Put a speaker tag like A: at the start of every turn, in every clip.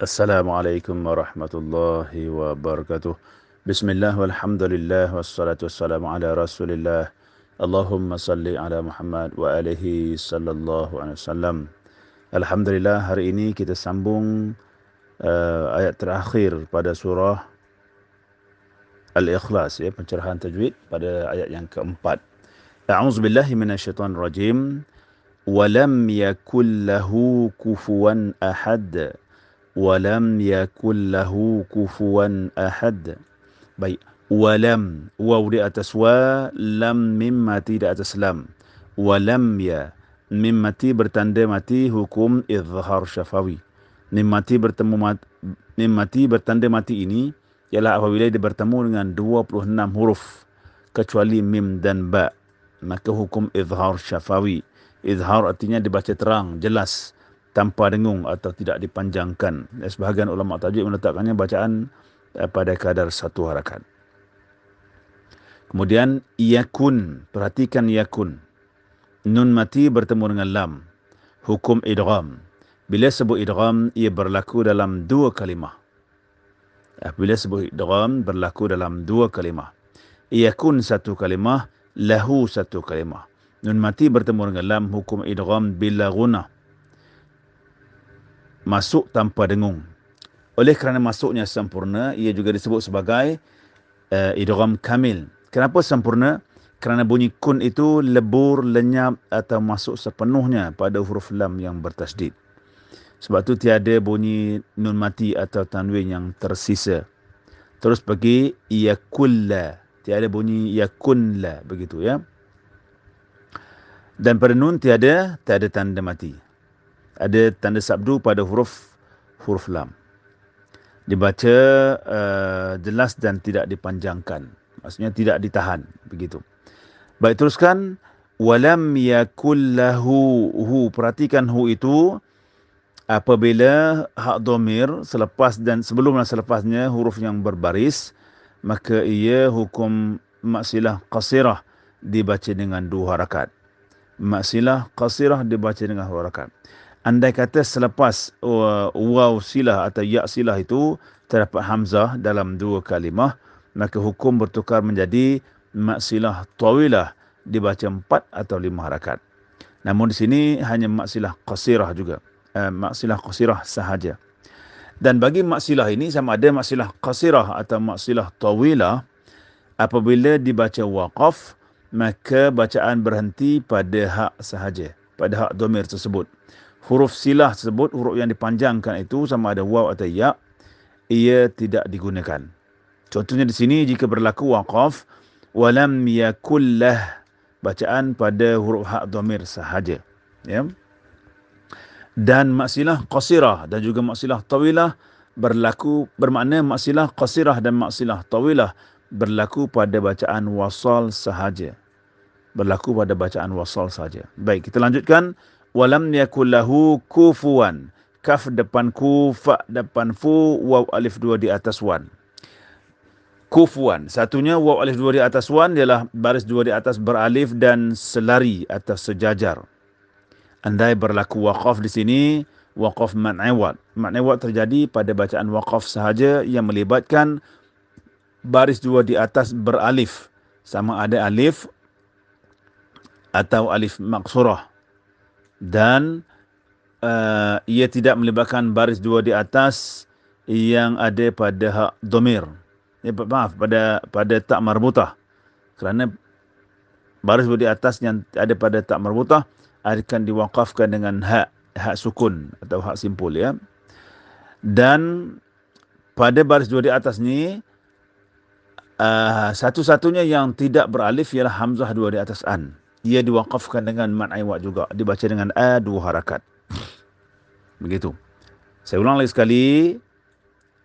A: Assalamualaikum warahmatullahi wabarakatuh. Bismillah walhamdulillah wassalatu wassalamu ala rasulillah. Allahumma salli ala Muhammad wa alihi sallallahu alaihi wasallam. Alhamdulillah hari ini kita sambung uh, ayat terakhir pada surah Al-Ikhlas ya pencerahan tajwid pada ayat yang keempat. A'udzubillahi minasyaitonir rajim. Walam yakul lahu kufuwan ahad walam yakul lahu kufuwan ahad. Baik. Walam waw di atas wa lam mim mati di atas lam. Walam ya mim mati bertanda mati hukum izhar syafawi. Mim mati bertemu mati, mim mati bertanda mati ini ialah apabila dia bertemu dengan 26 huruf kecuali mim dan ba maka hukum izhar syafawi. Izhar artinya dibaca terang, jelas tanpa dengung atau tidak dipanjangkan. Sebahagian ulama tajwid meletakkannya bacaan eh, pada kadar satu harakat. Kemudian yakun, perhatikan yakun. Nun mati bertemu dengan lam. Hukum idgham. Bila sebut idgham, ia berlaku dalam dua kalimah. Bila sebut idgham, berlaku dalam dua kalimah. Yakun satu kalimah, lahu satu kalimah. Nun mati bertemu dengan lam, hukum idgham bila gunah masuk tanpa dengung. Oleh kerana masuknya sempurna, ia juga disebut sebagai uh, idgham kamil. Kenapa sempurna? Kerana bunyi kun itu lebur, lenyap atau masuk sepenuhnya pada huruf lam yang bertasdid. Sebab tu tiada bunyi nun mati atau tanwin yang tersisa. Terus pergi yakulla. Tiada bunyi yakunla begitu ya. Dan pada nun tiada tiada tanda mati ada tanda sabdu pada huruf huruf lam. Dibaca uh, jelas dan tidak dipanjangkan. Maksudnya tidak ditahan begitu. Baik teruskan walam yakul lahu hu perhatikan hu itu apabila hak domir selepas dan sebelum dan selepasnya huruf yang berbaris maka ia hukum maksilah qasirah dibaca dengan dua harakat. Maksilah qasirah dibaca dengan dua harakat andai kata selepas uh, waw silah atau ya silah itu terdapat hamzah dalam dua kalimah maka hukum bertukar menjadi maksilah tawilah dibaca empat atau lima harakat namun di sini hanya maksilah qasirah juga uh, maksilah qasirah sahaja. Dan bagi maksilah ini sama ada maksilah qasirah atau maksilah tawilah apabila dibaca waqaf maka bacaan berhenti pada hak sahaja pada hak domir tersebut huruf silah tersebut, huruf yang dipanjangkan itu sama ada waw atau ya, ia tidak digunakan. Contohnya di sini jika berlaku waqaf, walam yakullah, bacaan pada huruf hak domir sahaja. Ya. Dan maksilah qasirah dan juga maksilah tawilah berlaku bermakna maksilah qasirah dan maksilah tawilah berlaku pada bacaan wasal sahaja. Berlaku pada bacaan wasal sahaja. Baik, kita lanjutkan walam yakul lahu kufuwan. Kaf depan ku fa depan fu waw alif dua di atas wan. Kufuwan. Satunya waw alif dua di atas wan ialah baris dua di atas beralif dan selari atau sejajar. Andai berlaku waqaf di sini waqaf man'iwat man'iwat terjadi pada bacaan waqaf sahaja yang melibatkan baris dua di atas beralif. Sama ada alif atau alif maksurah dan uh, ia tidak melibatkan baris dua di atas yang ada pada hak domir. Ya, maaf, pada pada tak marbutah. Kerana baris dua di atas yang ada pada tak marbutah akan diwakafkan dengan hak hak sukun atau hak simpul ya. Dan pada baris dua di atas ni uh, satu-satunya yang tidak beralif ialah hamzah dua di atas an ia diwakafkan dengan mat aiwat juga. Dibaca dengan a dua harakat. Begitu. Saya ulang lagi sekali.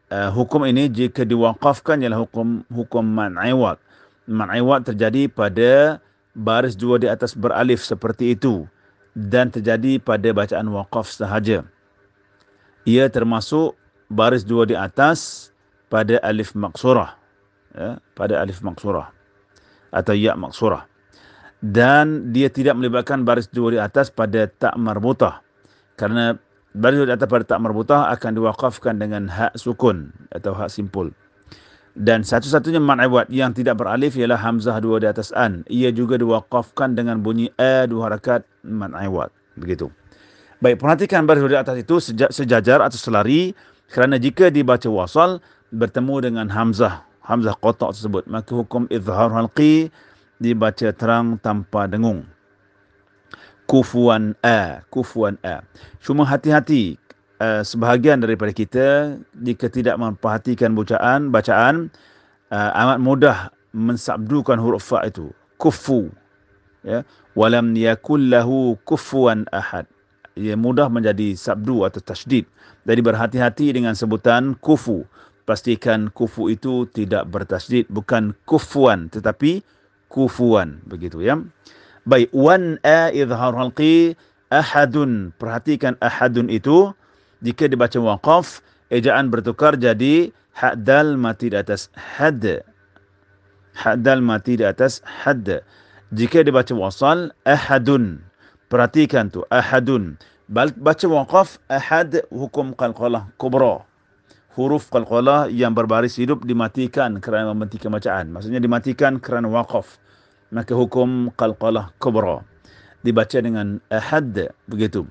A: Uh, hukum ini jika diwakafkan ialah hukum hukum mat aiwat mat aiwat terjadi pada baris dua di atas beralif seperti itu dan terjadi pada bacaan wakaf sahaja. Ia termasuk baris dua di atas pada alif maksurah ya, pada alif maksurah atau ya maksurah dan dia tidak melibatkan baris dua di atas pada tak marbutah kerana baris di atas pada tak marbutah akan diwakafkan dengan hak sukun atau hak simpul. Dan satu-satunya mat iwat yang tidak beralif ialah hamzah dua di atas an. Ia juga diwakafkan dengan bunyi a dua harakat mat iwat. Begitu. Baik, perhatikan baris di atas itu sejajar atau selari kerana jika dibaca wasal bertemu dengan hamzah, hamzah kotak tersebut, maka hukum izhar halqi dibaca terang tanpa dengung. Kufuan a, kufuan a. Cuma hati-hati uh, sebahagian daripada kita jika tidak memperhatikan bacaan bacaan uh, amat mudah mensabdukan huruf fa itu. Kufu ya. Walam yakul lahu kufuwan ahad. Ia mudah menjadi sabdu atau tasydid. Jadi berhati-hati dengan sebutan kufu. Pastikan kufu itu tidak bertasydid bukan kufuan tetapi kufuan begitu ya. Baik wan a izhar halqi ahadun. Perhatikan ahadun itu jika dibaca waqaf ejaan bertukar jadi hak dal mati di atas had. Hak dal mati di atas had. Jika dibaca wasal ahadun. Perhatikan tu ahadun. Baca waqaf ahad hukum qalqalah kubra. Huruf qalqalah yang berbaris hidup dimatikan kerana mematikan bacaan maksudnya dimatikan kerana waqaf maka hukum qalqalah kubra dibaca dengan ahad begitu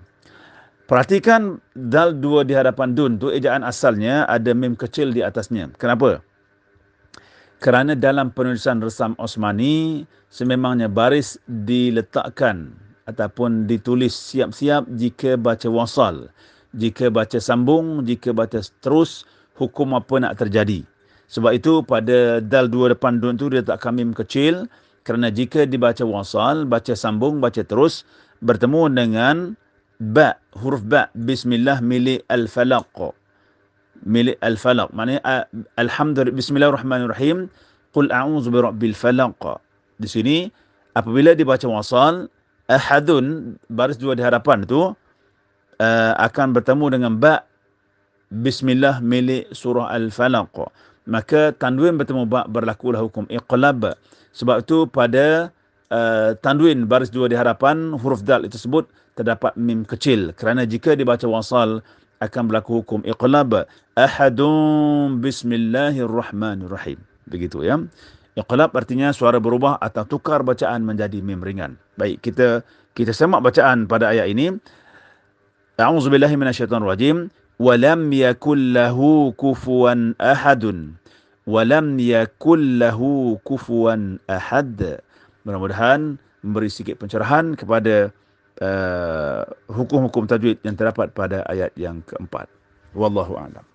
A: Perhatikan dal dua di hadapan dun tu ejaan asalnya ada mim kecil di atasnya. Kenapa? Kerana dalam penulisan resam Osmani sememangnya baris diletakkan ataupun ditulis siap-siap jika baca wasal, jika baca sambung, jika baca terus hukum apa nak terjadi. Sebab itu pada dal dua depan dun tu dia letakkan mim kecil kerana jika dibaca wasal, baca sambung, baca terus bertemu dengan ba huruf ba. Bismillah milik al-falaq. Milik al-falaq. Maknanya alhamdulillah bismillahirrahmanirrahim. Qul a'udzu birabbil falaq. Di sini apabila dibaca wasal ahadun baris dua di hadapan itu uh, akan bertemu dengan ba. Bismillah milik surah al-falaq maka tanwin bertemu ba berlakulah hukum iqlab. Sebab itu pada uh, tanwin baris dua di hadapan huruf dal itu sebut terdapat mim kecil. Kerana jika dibaca wasal akan berlaku hukum iqlab. Ahadun bismillahirrahmanirrahim. Begitu ya. Iqlab artinya suara berubah atau tukar bacaan menjadi mim ringan. Baik kita kita semak bacaan pada ayat ini. A'udzubillahi minasyaitonirrajim yakul lahu kufuwan ahadun wa lam yakul lahu kufuwan ahad mudah-mudahan memberi sedikit pencerahan kepada Uh, hukum-hukum tajwid yang terdapat pada ayat yang keempat. Wallahu a'lam.